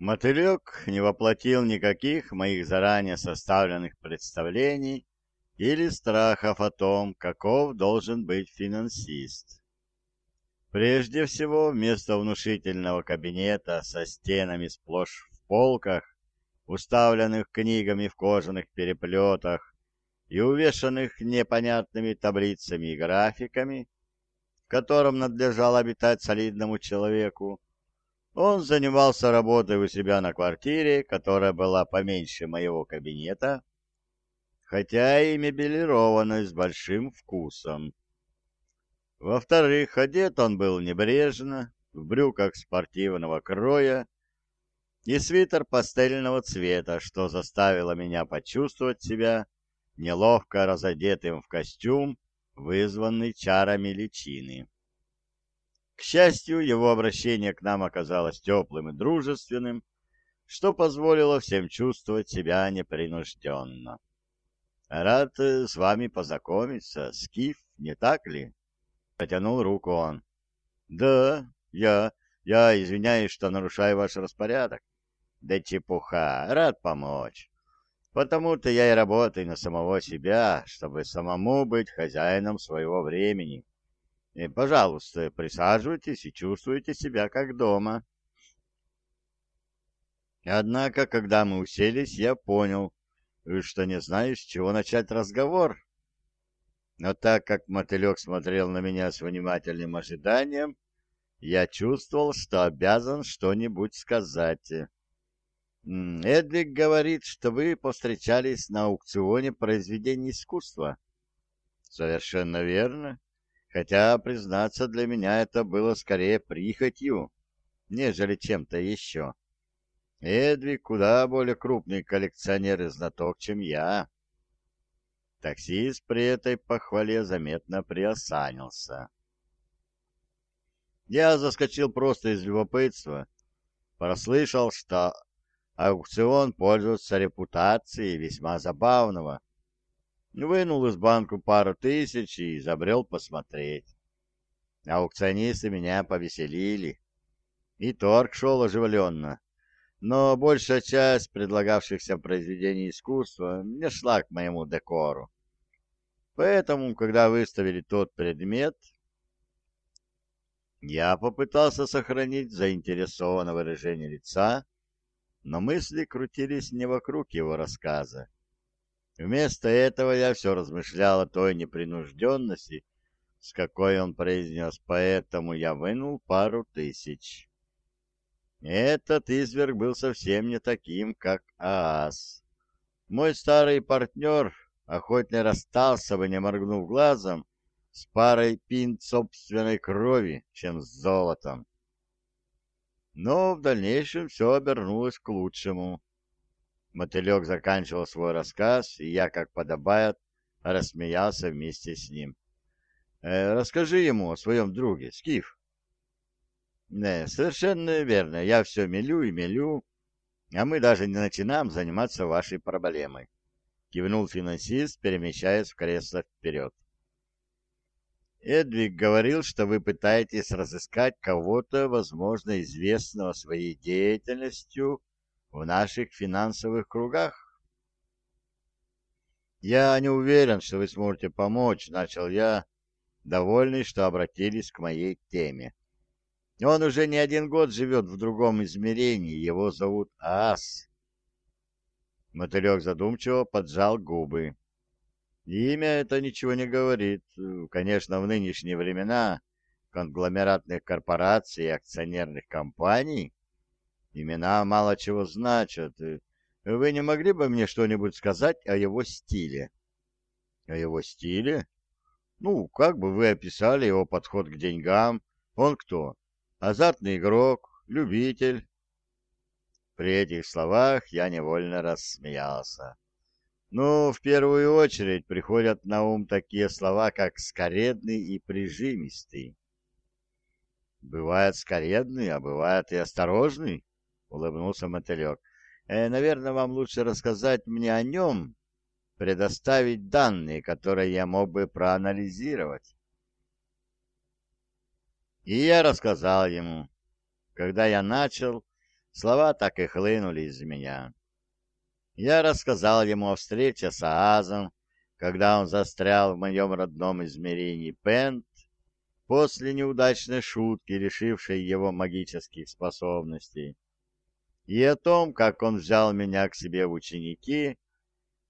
Мотылек не воплотил никаких моих заранее составленных представлений или страхов о том, каков должен быть финансист. Прежде всего, вместо внушительного кабинета со стенами сплошь в полках, уставленных книгами в кожаных переплетах и увешанных непонятными таблицами и графиками, в котором надлежало обитать солидному человеку, он занимался работой у себя на квартире, которая была поменьше моего кабинета, хотя и мебелированной с большим вкусом. Во-вторых, одет он был небрежно, в брюках спортивного кроя и свитер пастельного цвета, что заставило меня почувствовать себя неловко разодетым в костюм, вызванный чарами личины. К счастью, его обращение к нам оказалось теплым и дружественным, что позволило всем чувствовать себя непринужденно. «Рад э, с вами познакомиться, Скиф, не так ли?» Протянул руку он. «Да, я... Я извиняюсь, что нарушаю ваш распорядок». «Да чепуха, рад помочь. Потому-то я и работаю на самого себя, чтобы самому быть хозяином своего времени». И, пожалуйста, присаживайтесь и чувствуйте себя как дома. Однако, когда мы уселись, я понял, что не знаю, с чего начать разговор. Но так как мотылек смотрел на меня с внимательным ожиданием, я чувствовал, что обязан что-нибудь сказать. Эдвик говорит, что вы повстречались на аукционе произведений искусства. Совершенно верно хотя, признаться, для меня это было скорее прихотью, нежели чем-то еще. Эдвиг куда более крупный коллекционер и знаток, чем я. Таксист при этой похвале заметно приосанился. Я заскочил просто из любопытства, прослышал, что аукцион пользуется репутацией весьма забавного, Вынул из банку пару тысяч и изобрел посмотреть. Аукционисты меня повеселили. И торг шел оживленно. Но большая часть предлагавшихся произведений искусства не шла к моему декору. Поэтому, когда выставили тот предмет, я попытался сохранить заинтересованное выражение лица, но мысли крутились не вокруг его рассказа. Вместо этого я все размышлял о той непринужденности, с какой он произнес, поэтому я вынул пару тысяч. Этот изверг был совсем не таким, как Аас. Мой старый партнер охотно расстался бы, не моргнув глазом, с парой пинт собственной крови, чем с золотом. Но в дальнейшем все обернулось к лучшему. Мотылек заканчивал свой рассказ, и я, как подобает, рассмеялся вместе с ним. «Э, «Расскажи ему о своем друге, Скиф». «Не, совершенно верно. Я все мелю и мелю, а мы даже не начинаем заниматься вашей проблемой», — кивнул финансист, перемещаясь в кресло вперед. Эдвиг говорил, что вы пытаетесь разыскать кого-то, возможно, известного своей деятельностью в наших финансовых кругах. «Я не уверен, что вы сможете помочь», — начал я, довольный, что обратились к моей теме. «Он уже не один год живет в другом измерении, его зовут Аас». Мотылек задумчиво поджал губы. Имя это ничего не говорит. Конечно, в нынешние времена конгломератных корпораций и акционерных компаний Имена мало чего значат. Вы не могли бы мне что-нибудь сказать о его стиле? О его стиле? Ну, как бы вы описали его подход к деньгам? Он кто? Азартный игрок? Любитель? При этих словах я невольно рассмеялся. Ну, в первую очередь приходят на ум такие слова, как «скоредный» и «прижимистый». Бывает скоредный, а бывает и осторожный. — улыбнулся мотылек. «Э, «Наверное, вам лучше рассказать мне о нем, предоставить данные, которые я мог бы проанализировать». И я рассказал ему. Когда я начал, слова так и хлынули из меня. Я рассказал ему о встрече с Аазом, когда он застрял в моем родном измерении Пент после неудачной шутки, решившей его магических способностей, и о том, как он взял меня к себе в ученики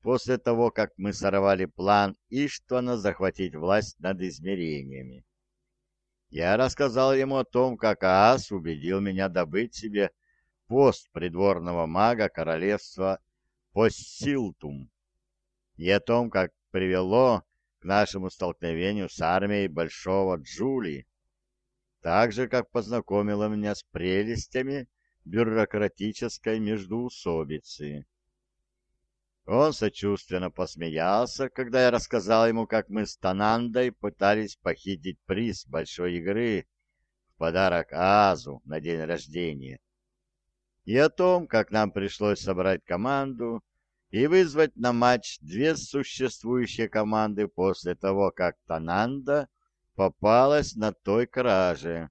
после того, как мы сорвали план Иштвана захватить власть над измерениями. Я рассказал ему о том, как Аас убедил меня добыть себе пост придворного мага королевства Поссилтум, и о том, как привело к нашему столкновению с армией Большого Джули, так же, как познакомило меня с прелестями бюрократической междуусобицы. Он сочувственно посмеялся, когда я рассказал ему, как мы с Танандой пытались похитить приз большой игры в подарок Азу на день рождения, и о том, как нам пришлось собрать команду и вызвать на матч две существующие команды после того, как Тананда попалась на той краже.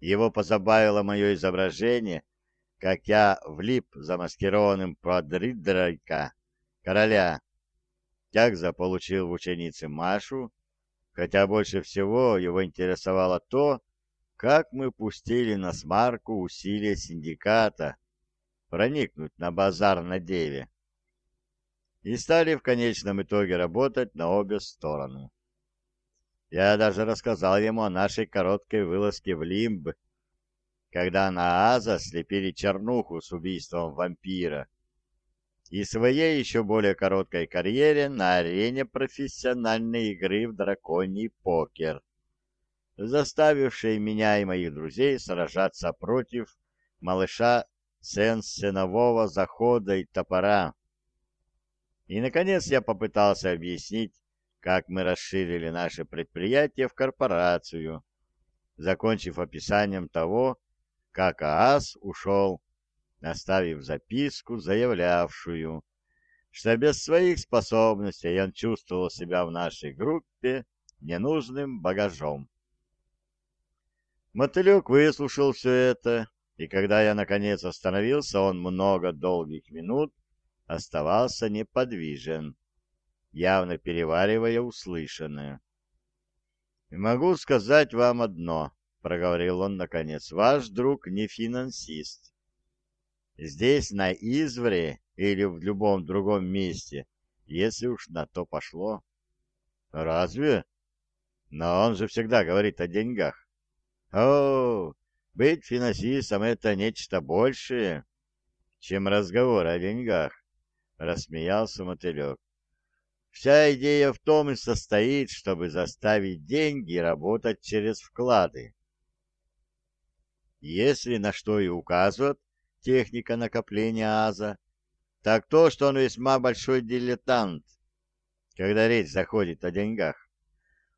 Его позабавило мое изображение, как я влип замаскированным под Риддрайка, короля. как заполучил в ученице Машу, хотя больше всего его интересовало то, как мы пустили на смарку усилия синдиката проникнуть на базар на Деве и стали в конечном итоге работать на обе стороны. Я даже рассказал ему о нашей короткой вылазке в Лимб, когда на Аза слепили чернуху с убийством вампира, и своей еще более короткой карьере на арене профессиональной игры в драконий покер, заставившей меня и моих друзей сражаться против малыша сенсенового захода и топора. И, наконец, я попытался объяснить, как мы расширили наше предприятие в корпорацию, закончив описанием того, как ААС ушел, оставив записку, заявлявшую, что без своих способностей он чувствовал себя в нашей группе ненужным багажом. Мотылек выслушал все это, и когда я, наконец, остановился, он много долгих минут оставался неподвижен, явно переваривая услышанное. «Могу сказать вам одно», — проговорил он наконец, — ваш друг не финансист. Здесь, на Извре или в любом другом месте, если уж на то пошло. Разве? Но он же всегда говорит о деньгах. О, быть финансистом — это нечто большее, чем разговор о деньгах, — рассмеялся мотылек. Вся идея в том и состоит, чтобы заставить деньги работать через вклады. Если на что и указывает техника накопления аза, так то, что он весьма большой дилетант, когда речь заходит о деньгах.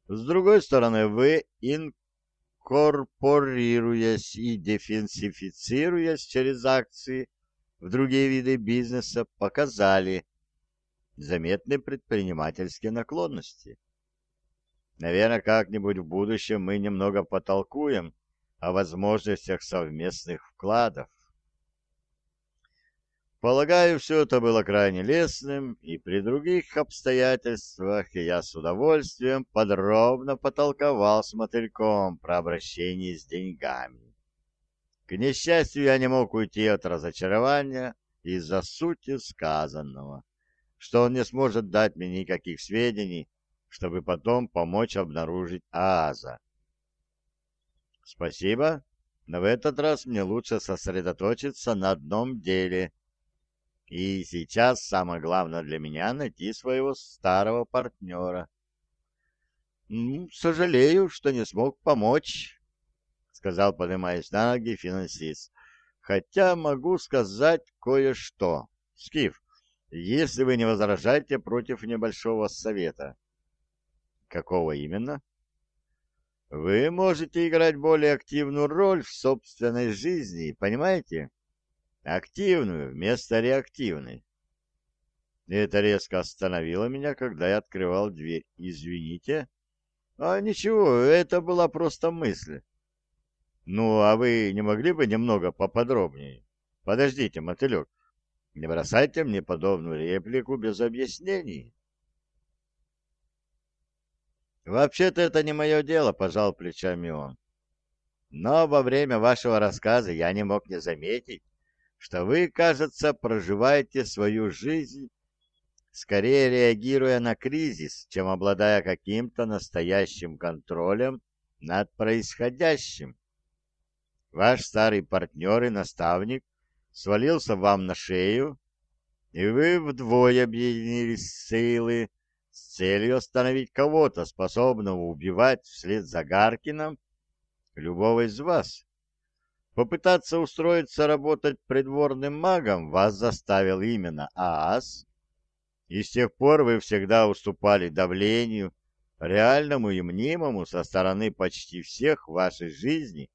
С другой стороны, вы, инкорпорируясь и дефинсифицируясь через акции в другие виды бизнеса, показали заметные предпринимательские наклонности. Наверное, как-нибудь в будущем мы немного потолкуем о возможностях совместных вкладов. Полагаю, все это было крайне лестным, и при других обстоятельствах я с удовольствием подробно потолковал с мотыльком про обращение с деньгами. К несчастью, я не мог уйти от разочарования из-за сути сказанного, что он не сможет дать мне никаких сведений, чтобы потом помочь обнаружить Ааза. Спасибо, но в этот раз мне лучше сосредоточиться на одном деле. И сейчас самое главное для меня найти своего старого партнера. «Ну, сожалею, что не смог помочь», — сказал, поднимаясь на ноги финансист. «Хотя могу сказать кое-что. Скиф, если вы не возражаете против небольшого совета». «Какого именно?» Вы можете играть более активную роль в собственной жизни, понимаете? Активную вместо реактивной. Это резко остановило меня, когда я открывал дверь. Извините. А ничего, это была просто мысль. Ну, а вы не могли бы немного поподробнее? Подождите, мотылек, не бросайте мне подобную реплику без объяснений. Вообще-то это не мое дело, пожал плечами он. Но во время вашего рассказа я не мог не заметить, что вы, кажется, проживаете свою жизнь, скорее реагируя на кризис, чем обладая каким-то настоящим контролем над происходящим. Ваш старый партнер и наставник свалился вам на шею, и вы вдвое объединились силы с целью остановить кого-то, способного убивать вслед за Гаркином? Любого из вас. Попытаться устроиться работать придворным магом вас заставил именно ААС, и с тех пор вы всегда уступали давлению, реальному и мнимому со стороны почти всех вашей жизни,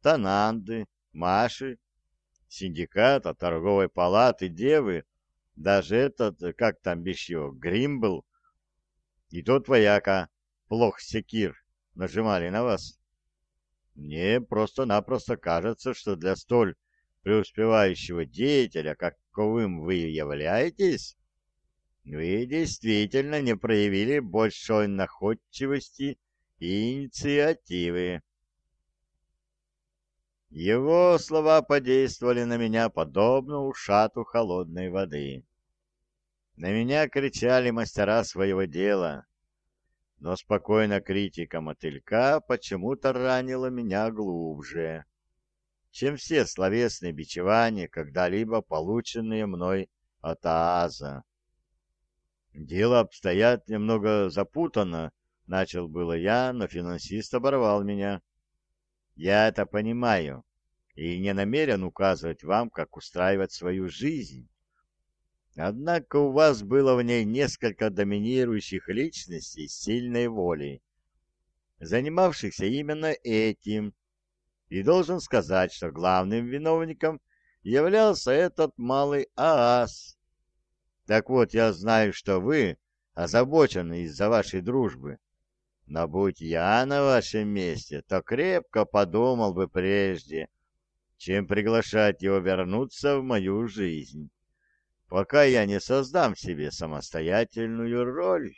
Тананды, Маши, синдиката, торговой палаты, девы, даже этот, как там бишь его, Гримбл, и тот вояка, плох секир, нажимали на вас. Мне просто-напросто кажется, что для столь преуспевающего деятеля, каковым вы являетесь, вы действительно не проявили большой находчивости и инициативы. Его слова подействовали на меня подобно ушату холодной воды. На меня кричали мастера своего дела, но спокойно критика мотылька почему-то ранила меня глубже, чем все словесные бичевания, когда-либо полученные мной от Ааза. Дело обстоят немного запутанно, начал было я, но финансист оборвал меня. Я это понимаю и не намерен указывать вам, как устраивать свою жизнь. Однако у вас было в ней несколько доминирующих личностей сильной волей, занимавшихся именно этим, и должен сказать, что главным виновником являлся этот малый ААС. Так вот, я знаю, что вы озабочены из-за вашей дружбы, но будь я на вашем месте, то крепко подумал бы прежде, чем приглашать его вернуться в мою жизнь пока я не создам себе самостоятельную роль.